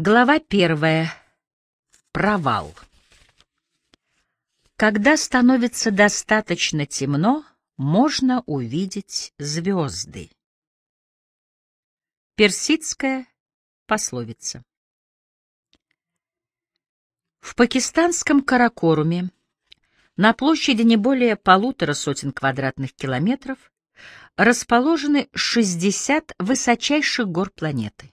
Глава первая. Провал. Когда становится достаточно темно, можно увидеть звезды. Персидская пословица. В пакистанском Каракоруме на площади не более полутора сотен квадратных километров расположены 60 высочайших гор планеты.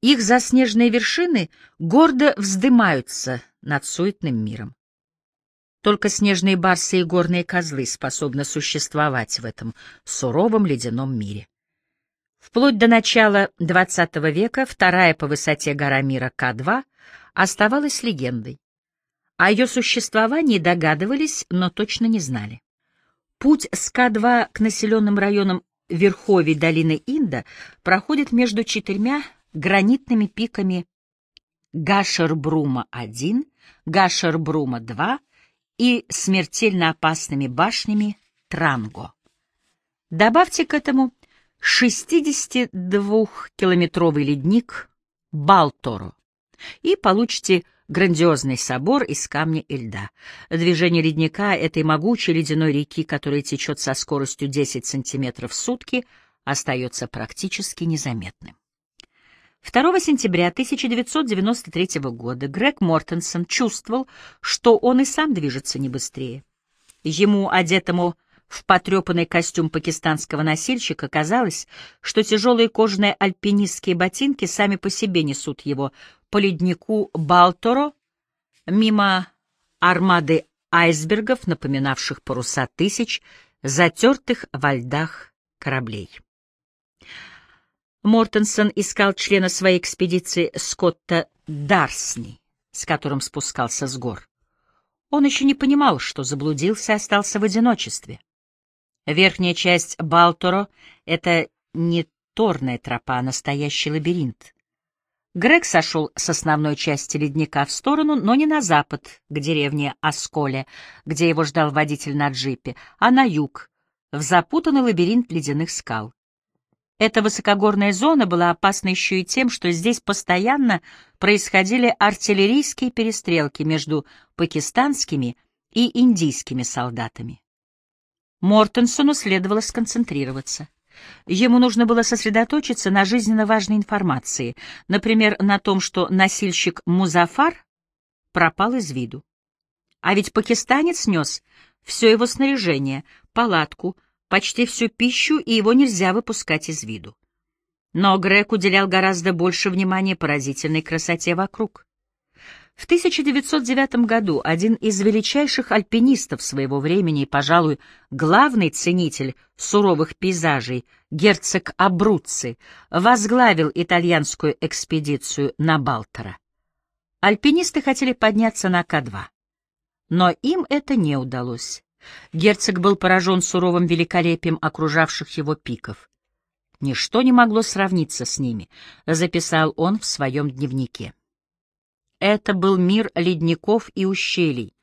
Их заснеженные вершины гордо вздымаются над суетным миром. Только снежные барсы и горные козлы способны существовать в этом суровом ледяном мире. Вплоть до начала XX века вторая по высоте гора мира К2 оставалась легендой. О ее существовании догадывались, но точно не знали. Путь с К2 к населенным районам Верховий долины Инда проходит между четырьмя гранитными пиками Гашербрума-1, Гашербрума-2 и смертельно опасными башнями Транго. Добавьте к этому 62-километровый ледник Балторо и получите грандиозный собор из камня и льда. Движение ледника этой могучей ледяной реки, которая течет со скоростью 10 сантиметров в сутки, остается практически незаметным. 2 сентября 1993 года Грег Мортенсон чувствовал, что он и сам движется не быстрее. Ему, одетому в потрепанный костюм пакистанского носильщика, казалось, что тяжелые кожаные альпинистские ботинки сами по себе несут его по леднику Балторо, мимо армады айсбергов, напоминавших паруса тысяч, затертых во льдах кораблей. Мортенсон искал члена своей экспедиции Скотта Дарсни, с которым спускался с гор. Он еще не понимал, что заблудился и остался в одиночестве. Верхняя часть Балторо — это не торная тропа, а настоящий лабиринт. Грег сошел с основной части ледника в сторону, но не на запад, к деревне Осколе, где его ждал водитель на джипе, а на юг, в запутанный лабиринт ледяных скал. Эта высокогорная зона была опасна еще и тем, что здесь постоянно происходили артиллерийские перестрелки между пакистанскими и индийскими солдатами. Мортенсону следовало сконцентрироваться. Ему нужно было сосредоточиться на жизненно важной информации, например, на том, что носильщик Музафар пропал из виду. А ведь пакистанец нес все его снаряжение, палатку, почти всю пищу, и его нельзя выпускать из виду. Но Грег уделял гораздо больше внимания поразительной красоте вокруг. В 1909 году один из величайших альпинистов своего времени и, пожалуй, главный ценитель суровых пейзажей, герцог Абруцци, возглавил итальянскую экспедицию на Балтера. Альпинисты хотели подняться на К2, но им это не удалось. Герцог был поражен суровым великолепием окружавших его пиков. «Ничто не могло сравниться с ними», — записал он в своем дневнике. Это был мир ледников и ущелий,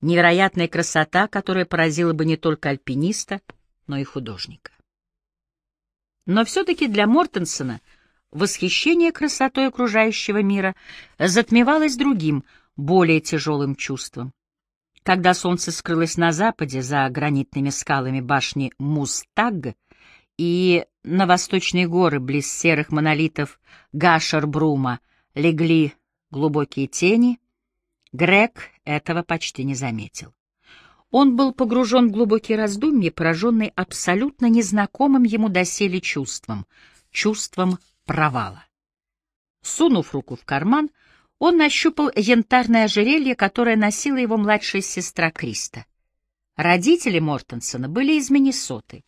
невероятная красота, которая поразила бы не только альпиниста, но и художника. Но все-таки для Мортенсона восхищение красотой окружающего мира затмевалось другим, более тяжелым чувством. Когда солнце скрылось на западе за гранитными скалами башни Мустаг и на восточные горы близ серых монолитов Гашер-Брума легли глубокие тени, Грег этого почти не заметил. Он был погружен в глубокие раздумья, пораженный абсолютно незнакомым ему доселе чувством, чувством провала. Сунув руку в карман, он нащупал янтарное ожерелье, которое носила его младшая сестра Криста. Родители Мортенсона были из Миннесоты,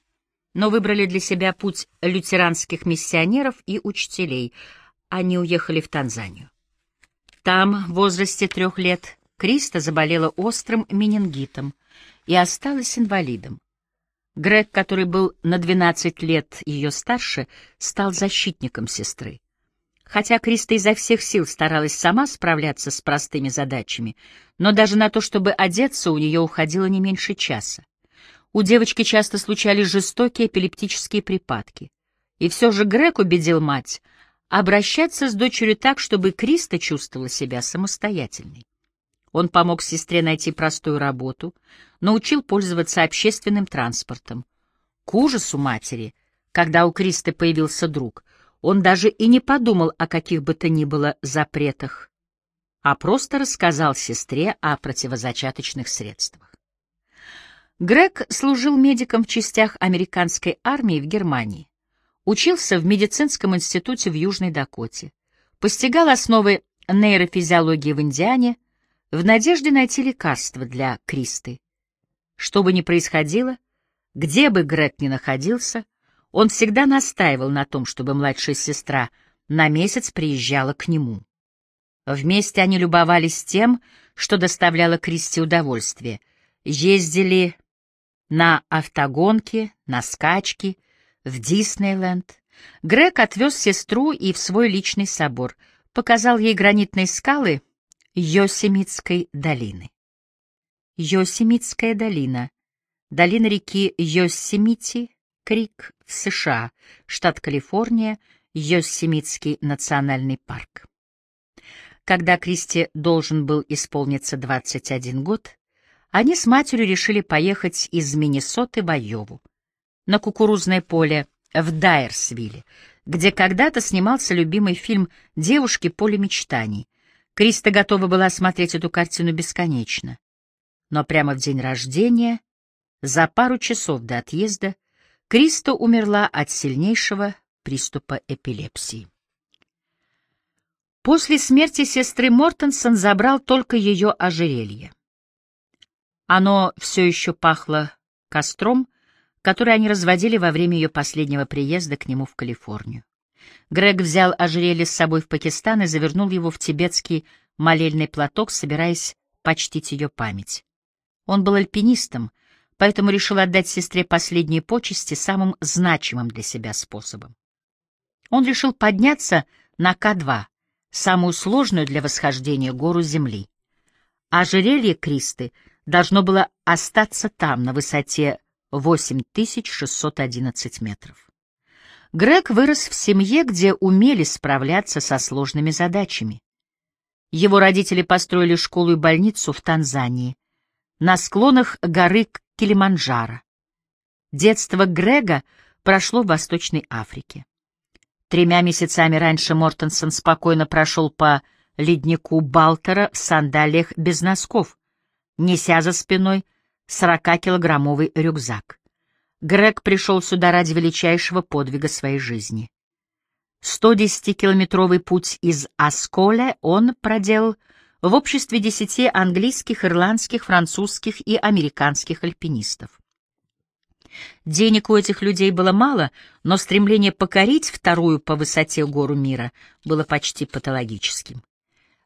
но выбрали для себя путь лютеранских миссионеров и учителей. Они уехали в Танзанию. Там, в возрасте трех лет, Криста заболела острым менингитом и осталась инвалидом. Грег, который был на 12 лет ее старше, стал защитником сестры. Хотя Криста изо всех сил старалась сама справляться с простыми задачами, но даже на то, чтобы одеться, у нее уходило не меньше часа. У девочки часто случались жестокие эпилептические припадки. И все же Грег убедил мать обращаться с дочерью так, чтобы Криста чувствовала себя самостоятельной. Он помог сестре найти простую работу, научил пользоваться общественным транспортом. К ужасу матери, когда у Кристы появился друг, он даже и не подумал о каких бы то ни было запретах, а просто рассказал сестре о противозачаточных средствах. Грег служил медиком в частях американской армии в Германии, учился в медицинском институте в Южной Дакоте, постигал основы нейрофизиологии в Индиане в надежде найти лекарство для Кристы. Что бы ни происходило, где бы Грег ни находился, он всегда настаивал на том, чтобы младшая сестра на месяц приезжала к нему. Вместе они любовались тем, что доставляло Кристи удовольствие. Ездили на автогонки, на скачки, в Диснейленд. Грег отвез сестру и в свой личный собор, показал ей гранитные скалы Йосемитской долины. Йосемитская долина, долина реки Йосемити, Крик в США, штат Калифорния, Йосемитский национальный парк. Когда Кристи должен был исполниться 21 год, они с матерью решили поехать из Миннесоты в Айову, на кукурузное поле в Дайерсвилле, где когда-то снимался любимый фильм «Девушки. Поле мечтаний». Криста готова была смотреть эту картину бесконечно. Но прямо в день рождения, за пару часов до отъезда, Криста умерла от сильнейшего приступа эпилепсии. После смерти сестры Мортенсон забрал только ее ожерелье. Оно все еще пахло костром, который они разводили во время ее последнего приезда к нему в Калифорнию. Грег взял ожерелье с собой в Пакистан и завернул его в тибетский молельный платок, собираясь почтить ее память. Он был альпинистом, поэтому решил отдать сестре последние почести самым значимым для себя способом. Он решил подняться на К2, самую сложную для восхождения гору Земли. А ожерелье Кристы должно было остаться там, на высоте 8611 метров. Грег вырос в семье, где умели справляться со сложными задачами. Его родители построили школу и больницу в Танзании, на склонах горы Килиманджаро. Детство Грега прошло в Восточной Африке. Тремя месяцами раньше Мортенсон спокойно прошел по леднику Балтера в сандалиях без носков, неся за спиной 40-килограммовый рюкзак. Грег пришел сюда ради величайшего подвига своей жизни. 110-километровый путь из Асколя он проделал в обществе десяти английских, ирландских, французских и американских альпинистов. Денег у этих людей было мало, но стремление покорить вторую по высоте гору мира было почти патологическим.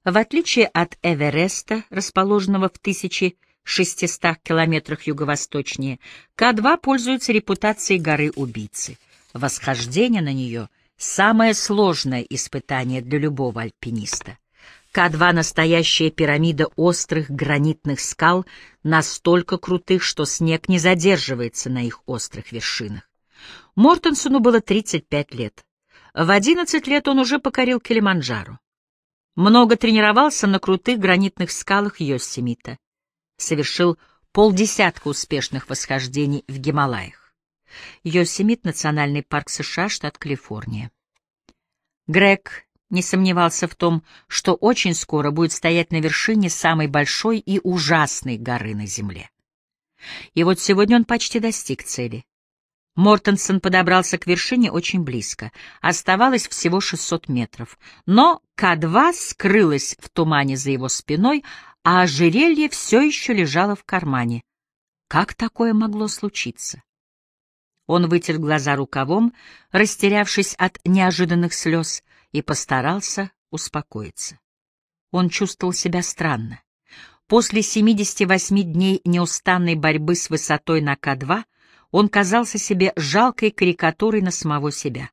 В отличие от Эвереста, расположенного в 1600 километрах юго-восточнее, К2 пользуется репутацией горы-убийцы. Восхождение на нее — самое сложное испытание для любого альпиниста. К2 — настоящая пирамида острых гранитных скал, настолько крутых, что снег не задерживается на их острых вершинах. Мортенсону было 35 лет. В 11 лет он уже покорил Килиманджаро. Много тренировался на крутых гранитных скалах Йосемита. Совершил полдесятка успешных восхождений в Гималаях. Йосемит — национальный парк США, штат Калифорния. Грег не сомневался в том, что очень скоро будет стоять на вершине самой большой и ужасной горы на Земле. И вот сегодня он почти достиг цели. Мортенсон подобрался к вершине очень близко. Оставалось всего 600 метров. Но К-2 скрылась в тумане за его спиной, а ожерелье все еще лежало в кармане. Как такое могло случиться? Он вытер глаза рукавом, растерявшись от неожиданных слез, и постарался успокоиться. Он чувствовал себя странно. После 78 дней неустанной борьбы с высотой на К2 он казался себе жалкой карикатурой на самого себя.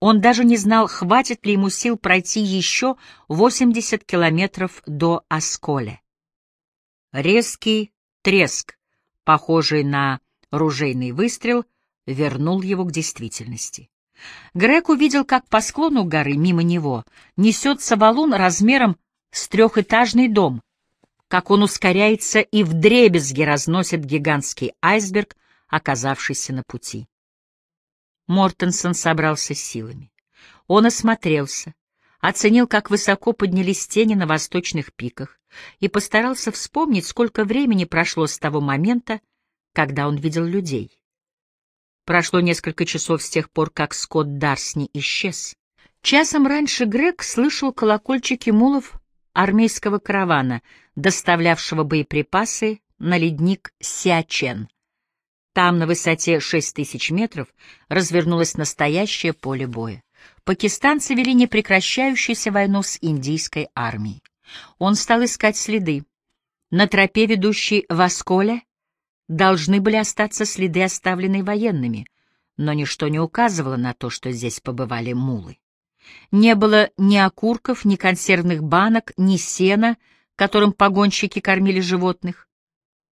Он даже не знал, хватит ли ему сил пройти еще 80 километров до Осколе. Резкий треск, похожий на ружейный выстрел, вернул его к действительности. Грег увидел, как по склону горы мимо него несется валун размером с трехэтажный дом, как он ускоряется и вдребезги разносит гигантский айсберг, оказавшийся на пути. Мортенсон собрался силами. Он осмотрелся, оценил, как высоко поднялись тени на восточных пиках, и постарался вспомнить, сколько времени прошло с того момента, когда он видел людей. Прошло несколько часов с тех пор, как Скотт Дарсни исчез. Часом раньше Грег слышал колокольчики мулов армейского каравана, доставлявшего боеприпасы на ледник Сиачен. Там, на высоте 6 тысяч метров, развернулось настоящее поле боя. Пакистанцы вели непрекращающуюся войну с индийской армией. Он стал искать следы. На тропе, ведущей в Асколе, должны были остаться следы, оставленные военными, но ничто не указывало на то, что здесь побывали мулы. Не было ни окурков, ни консервных банок, ни сена, которым погонщики кормили животных.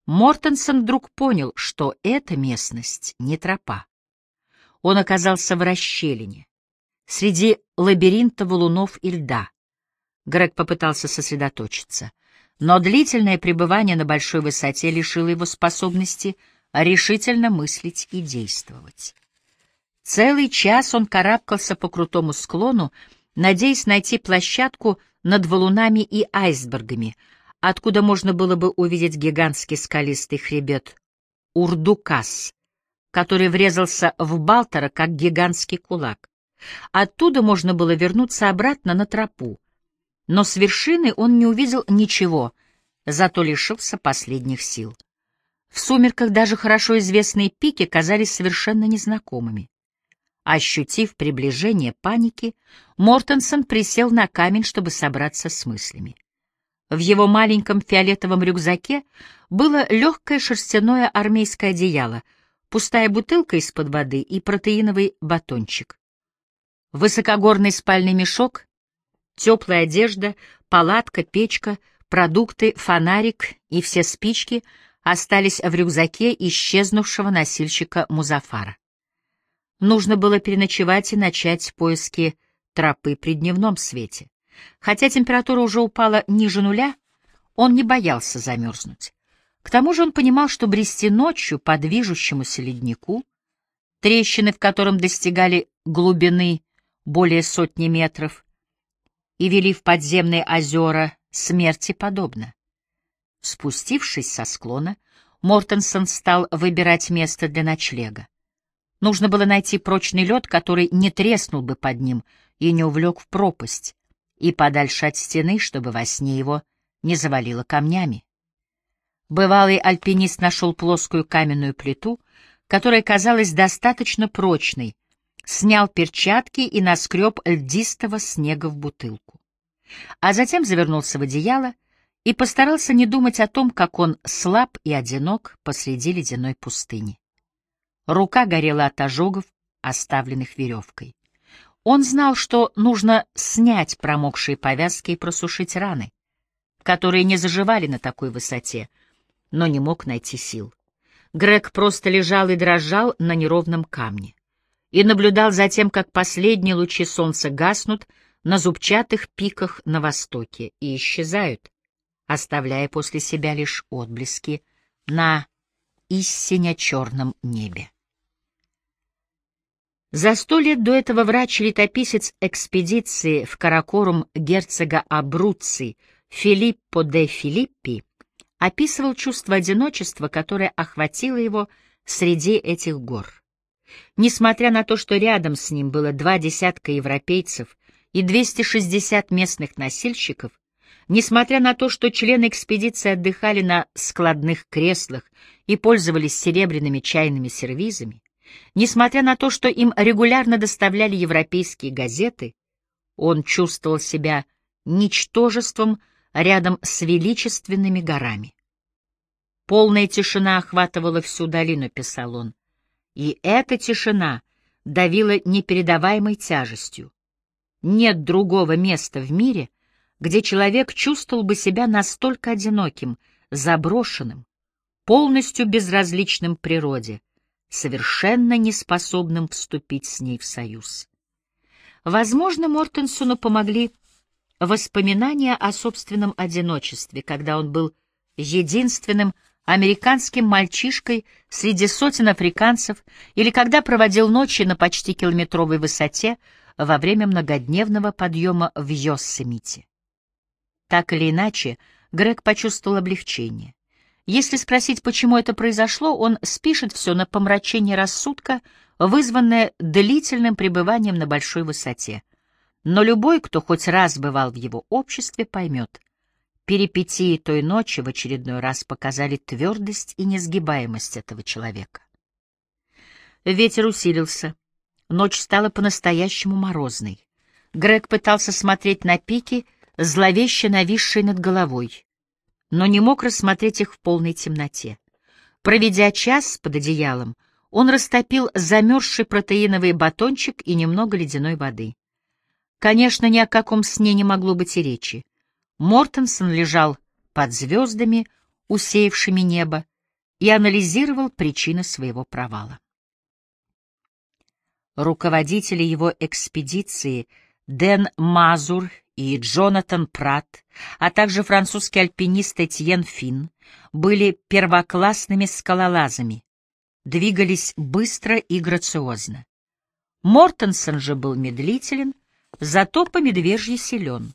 Мортенсон вдруг понял, что эта местность не тропа. Он оказался в расщелине, среди лабиринта валунов и льда. Грег попытался сосредоточиться — но длительное пребывание на большой высоте лишило его способности решительно мыслить и действовать. Целый час он карабкался по крутому склону, надеясь найти площадку над валунами и айсбергами, откуда можно было бы увидеть гигантский скалистый хребет Урдукас, который врезался в Балтера как гигантский кулак. Оттуда можно было вернуться обратно на тропу, но с вершины он не увидел ничего, зато лишился последних сил. В сумерках даже хорошо известные пики казались совершенно незнакомыми. Ощутив приближение паники, Мортенсон присел на камень, чтобы собраться с мыслями. В его маленьком фиолетовом рюкзаке было легкое шерстяное армейское одеяло, пустая бутылка из-под воды и протеиновый батончик. Высокогорный спальный мешок Теплая одежда, палатка, печка, продукты, фонарик и все спички остались в рюкзаке исчезнувшего носильщика Музафара. Нужно было переночевать и начать поиски тропы при дневном свете. Хотя температура уже упала ниже нуля, он не боялся замерзнуть. К тому же он понимал, что брести ночью по движущемуся леднику, трещины в котором достигали глубины более сотни метров, и вели в подземные озера смерти подобно. Спустившись со склона, Мортенсон стал выбирать место для ночлега. Нужно было найти прочный лед, который не треснул бы под ним и не увлек в пропасть, и подальше от стены, чтобы во сне его не завалило камнями. Бывалый альпинист нашел плоскую каменную плиту, которая казалась достаточно прочной, снял перчатки и наскреб льдистого снега в бутылку. А затем завернулся в одеяло и постарался не думать о том, как он слаб и одинок посреди ледяной пустыни. Рука горела от ожогов, оставленных веревкой. Он знал, что нужно снять промокшие повязки и просушить раны, которые не заживали на такой высоте, но не мог найти сил. Грег просто лежал и дрожал на неровном камне и наблюдал за тем, как последние лучи солнца гаснут на зубчатых пиках на востоке и исчезают, оставляя после себя лишь отблески на истинно черном небе. За сто лет до этого врач-летописец экспедиции в Каракорум герцога Абруцци Филиппо де Филиппи описывал чувство одиночества, которое охватило его среди этих гор. Несмотря на то, что рядом с ним было два десятка европейцев и 260 местных носильщиков, несмотря на то, что члены экспедиции отдыхали на складных креслах и пользовались серебряными чайными сервизами, несмотря на то, что им регулярно доставляли европейские газеты, он чувствовал себя ничтожеством рядом с величественными горами. Полная тишина охватывала всю долину, писал он. И эта тишина давила непередаваемой тяжестью. Нет другого места в мире, где человек чувствовал бы себя настолько одиноким, заброшенным, полностью безразличным природе, совершенно неспособным вступить с ней в союз. Возможно, Мортенсону помогли воспоминания о собственном одиночестве, когда он был единственным американским мальчишкой среди сотен африканцев или когда проводил ночи на почти километровой высоте во время многодневного подъема в Йоссемите. Так или иначе, Грег почувствовал облегчение. Если спросить, почему это произошло, он спишет все на помрачение рассудка, вызванное длительным пребыванием на большой высоте. Но любой, кто хоть раз бывал в его обществе, поймет. Перипетии той ночи в очередной раз показали твердость и несгибаемость этого человека. Ветер усилился. Ночь стала по-настоящему морозной. Грег пытался смотреть на пики, зловеще нависшие над головой, но не мог рассмотреть их в полной темноте. Проведя час под одеялом, он растопил замерзший протеиновый батончик и немного ледяной воды. Конечно, ни о каком сне не могло быть и речи. Мортенсон лежал под звездами, усеявшими небо, и анализировал причины своего провала. Руководители его экспедиции Дэн Мазур и Джонатан Пратт, а также французский альпинист Этьен Фин, были первоклассными скалолазами, двигались быстро и грациозно. Мортенсон же был медлителен, зато по медвежьи силен.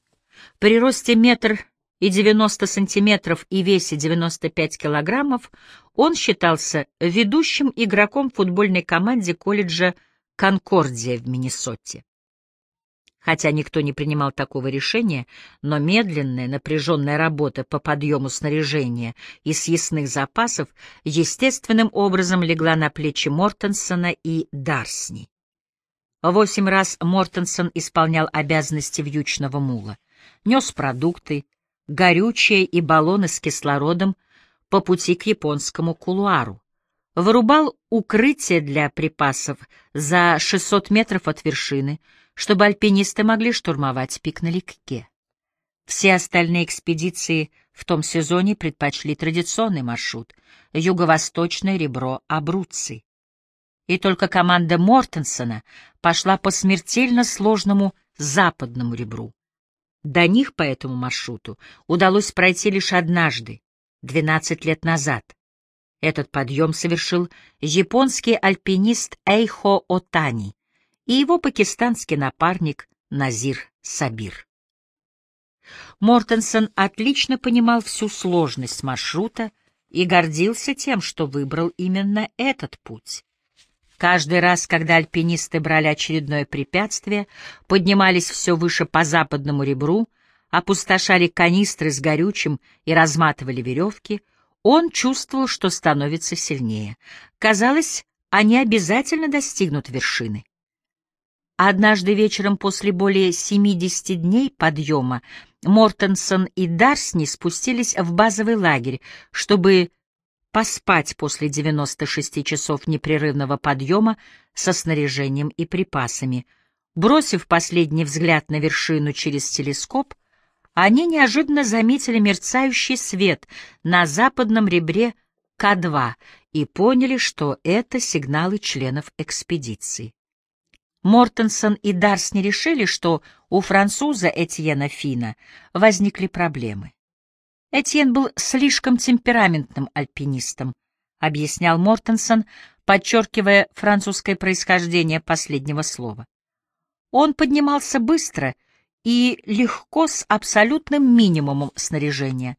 При росте метр и девяносто сантиметров и весе девяносто пять килограммов он считался ведущим игроком футбольной команде колледжа «Конкордия» в Миннесоте. Хотя никто не принимал такого решения, но медленная, напряженная работа по подъему снаряжения и съестных запасов естественным образом легла на плечи Мортенсона и Дарсни. Восемь раз Мортенсон исполнял обязанности вьючного мула, нес продукты, горючее и баллоны с кислородом по пути к японскому кулуару, вырубал укрытие для припасов за 600 метров от вершины — чтобы альпинисты могли штурмовать пик налегке. Все остальные экспедиции в том сезоне предпочли традиционный маршрут — юго-восточное ребро Абруцци. И только команда Мортенсона пошла по смертельно сложному западному ребру. До них по этому маршруту удалось пройти лишь однажды, 12 лет назад. Этот подъем совершил японский альпинист Эйхо Отани, и его пакистанский напарник Назир Сабир. Мортенсон отлично понимал всю сложность маршрута и гордился тем, что выбрал именно этот путь. Каждый раз, когда альпинисты брали очередное препятствие, поднимались все выше по западному ребру, опустошали канистры с горючим и разматывали веревки, он чувствовал, что становится сильнее. Казалось, они обязательно достигнут вершины. Однажды вечером после более 70 дней подъема Мортенсон и Дарсни спустились в базовый лагерь, чтобы поспать после 96 часов непрерывного подъема со снаряжением и припасами. Бросив последний взгляд на вершину через телескоп, они неожиданно заметили мерцающий свет на западном ребре К2 и поняли, что это сигналы членов экспедиции. Мортенсон и Дарсни решили, что у француза Этьена Фина возникли проблемы. Этьен был слишком темпераментным альпинистом, объяснял Мортенсон, подчеркивая французское происхождение последнего слова. Он поднимался быстро и легко с абсолютным минимумом снаряжения.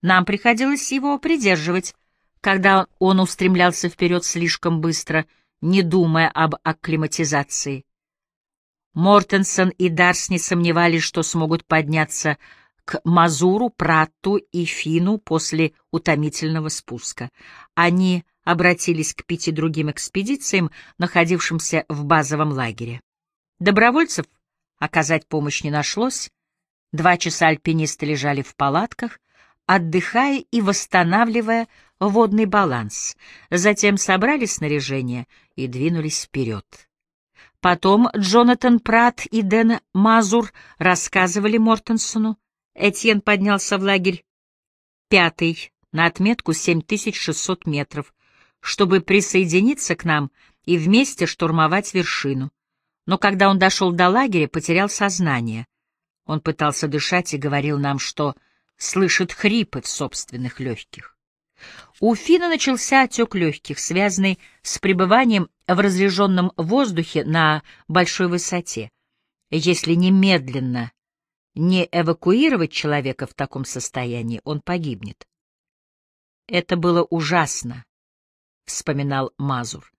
Нам приходилось его придерживать, когда он устремлялся вперед слишком быстро — не думая об акклиматизации. Мортенсон и Дарсни сомневались, что смогут подняться к Мазуру, Пратту и Фину после утомительного спуска. Они обратились к пяти другим экспедициям, находившимся в базовом лагере. Добровольцев оказать помощь не нашлось. Два часа альпинисты лежали в палатках, отдыхая и восстанавливая водный баланс. Затем собрали снаряжение и двинулись вперед. Потом Джонатан Пратт и Дэн Мазур рассказывали Мортенсону. Этьен поднялся в лагерь пятый на отметку 7600 метров, чтобы присоединиться к нам и вместе штурмовать вершину. Но когда он дошел до лагеря, потерял сознание. Он пытался дышать и говорил нам, что слышит хрипы в собственных легких. У Фина начался отек легких, связанный с пребыванием в разреженном воздухе на большой высоте. Если немедленно не эвакуировать человека в таком состоянии, он погибнет. «Это было ужасно», — вспоминал Мазур.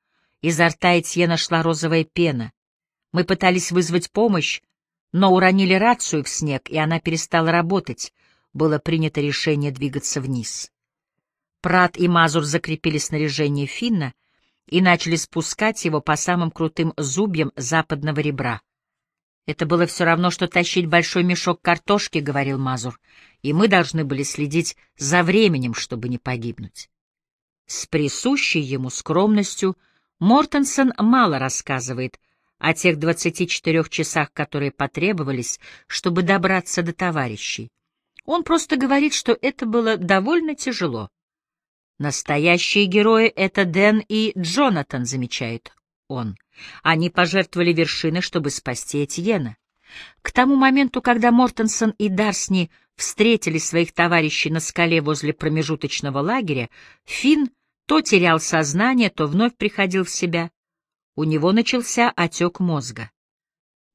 Изо рта Этьена шла розовая пена. Мы пытались вызвать помощь, но уронили рацию в снег, и она перестала работать. Было принято решение двигаться вниз. Прат и Мазур закрепили снаряжение Финна и начали спускать его по самым крутым зубьям западного ребра. «Это было все равно, что тащить большой мешок картошки», — говорил Мазур, «и мы должны были следить за временем, чтобы не погибнуть». С присущей ему скромностью Мортенсон мало рассказывает о тех 24 часах, которые потребовались, чтобы добраться до товарищей. Он просто говорит, что это было довольно тяжело. Настоящие герои — это Дэн и Джонатан, замечает он. Они пожертвовали вершины, чтобы спасти Этьена. К тому моменту, когда Мортенсон и Дарсни встретили своих товарищей на скале возле промежуточного лагеря, Финн то терял сознание, то вновь приходил в себя. У него начался отек мозга.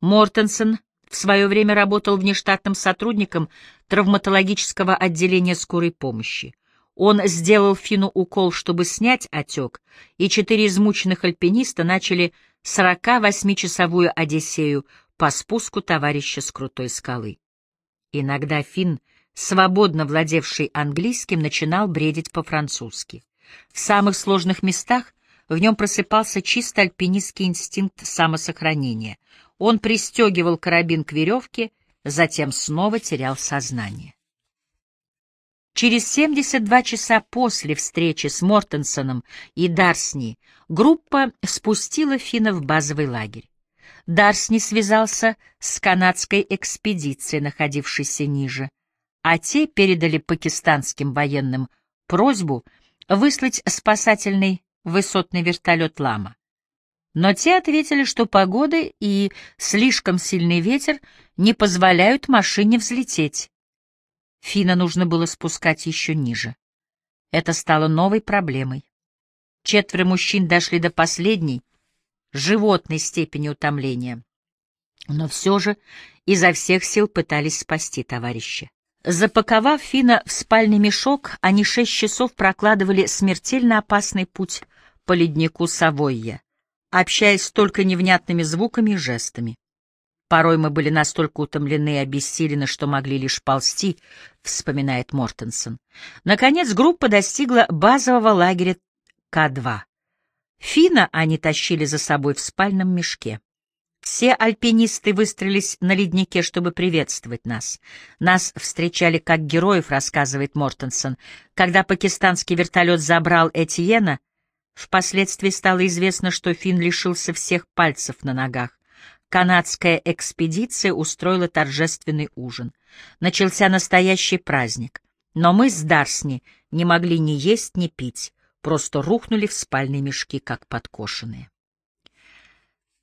Мортенсон в свое время работал внештатным сотрудником травматологического отделения скорой помощи. Он сделал Фину укол, чтобы снять отек, и четыре измученных альпиниста начали 48-часовую одиссею по спуску товарища с крутой скалы. Иногда Фин, свободно владевший английским, начинал бредить по-французски. В самых сложных местах в нем просыпался чисто альпинистский инстинкт самосохранения. Он пристегивал карабин к веревке, затем снова терял сознание. Через 72 часа после встречи с Мортенсоном и Дарсни группа спустила Фина в базовый лагерь. Дарсни связался с канадской экспедицией, находившейся ниже, а те передали пакистанским военным просьбу выслать спасательный высотный вертолет «Лама». Но те ответили, что погода и слишком сильный ветер не позволяют машине взлететь. Фина нужно было спускать еще ниже. Это стало новой проблемой. Четверо мужчин дошли до последней, животной степени утомления. Но все же изо всех сил пытались спасти товарища. Запаковав Фина в спальный мешок, они шесть часов прокладывали смертельно опасный путь по леднику Савойя, общаясь только невнятными звуками и жестами. Порой мы были настолько утомлены и обессилены, что могли лишь ползти, — вспоминает Мортенсон. Наконец группа достигла базового лагеря К-2. Фина они тащили за собой в спальном мешке. Все альпинисты выстроились на леднике, чтобы приветствовать нас. Нас встречали как героев, рассказывает Мортенсон. Когда пакистанский вертолет забрал Этьена, впоследствии стало известно, что Фин лишился всех пальцев на ногах. Канадская экспедиция устроила торжественный ужин. Начался настоящий праздник. Но мы с Дарсни не могли ни есть, ни пить, просто рухнули в спальные мешки, как подкошенные.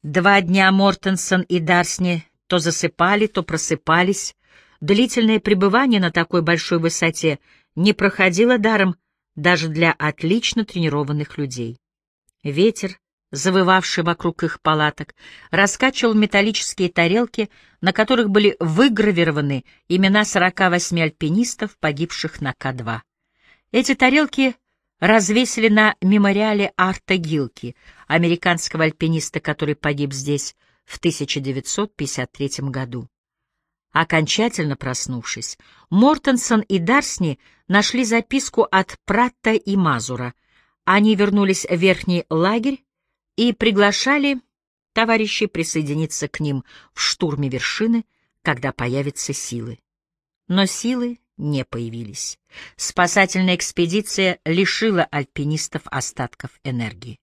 Два дня Мортенсон и Дарсни то засыпали, то просыпались. Длительное пребывание на такой большой высоте не проходило даром даже для отлично тренированных людей. Ветер, завывавший вокруг их палаток, раскачивал металлические тарелки, на которых были выгравированы имена 48 альпинистов, погибших на К-2. Эти тарелки развесили на мемориале Арта Гилки, американского альпиниста, который погиб здесь в 1953 году. Окончательно проснувшись, Мортенсон и Дарсни нашли записку от Пратта и Мазура. Они вернулись в верхний лагерь, и приглашали товарищей присоединиться к ним в штурме вершины, когда появятся силы. Но силы не появились. Спасательная экспедиция лишила альпинистов остатков энергии.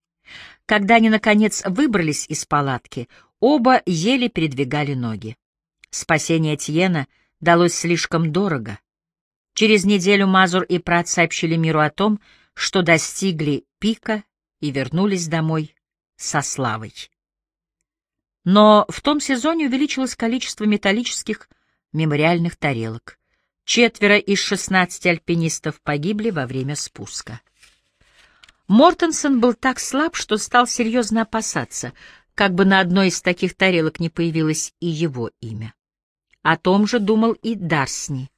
Когда они, наконец, выбрались из палатки, оба еле передвигали ноги. Спасение Тьена далось слишком дорого. Через неделю Мазур и Прат сообщили миру о том, что достигли пика и вернулись домой со славой. Но в том сезоне увеличилось количество металлических мемориальных тарелок. Четверо из шестнадцати альпинистов погибли во время спуска. Мортенсон был так слаб, что стал серьезно опасаться, как бы на одной из таких тарелок не появилось и его имя. О том же думал и Дарсни.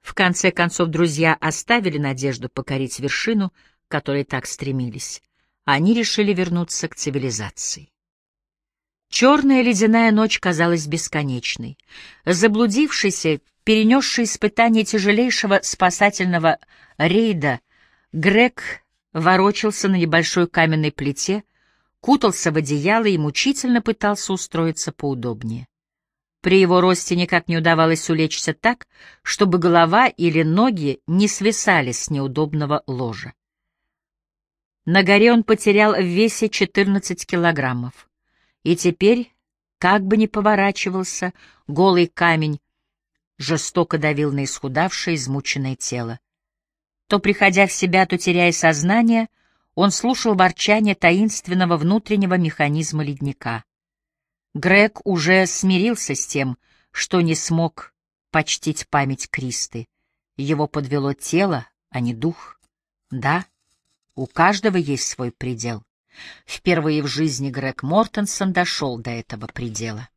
В конце концов, друзья оставили надежду покорить вершину, к которой так стремились. Они решили вернуться к цивилизации. Черная ледяная ночь казалась бесконечной. Заблудившийся, перенесший испытание тяжелейшего спасательного рейда, Грег ворочался на небольшой каменной плите, кутался в одеяло и мучительно пытался устроиться поудобнее. При его росте никак не удавалось улечься так, чтобы голова или ноги не свисали с неудобного ложа. На горе он потерял в весе 14 килограммов. И теперь, как бы ни поворачивался, голый камень жестоко давил на исхудавшее, измученное тело. То, приходя в себя, то теряя сознание, он слушал ворчание таинственного внутреннего механизма ледника. Грег уже смирился с тем, что не смог почтить память Кристы. Его подвело тело, а не дух. Да, у каждого есть свой предел. Впервые в жизни Грег Мортенсон дошел до этого предела.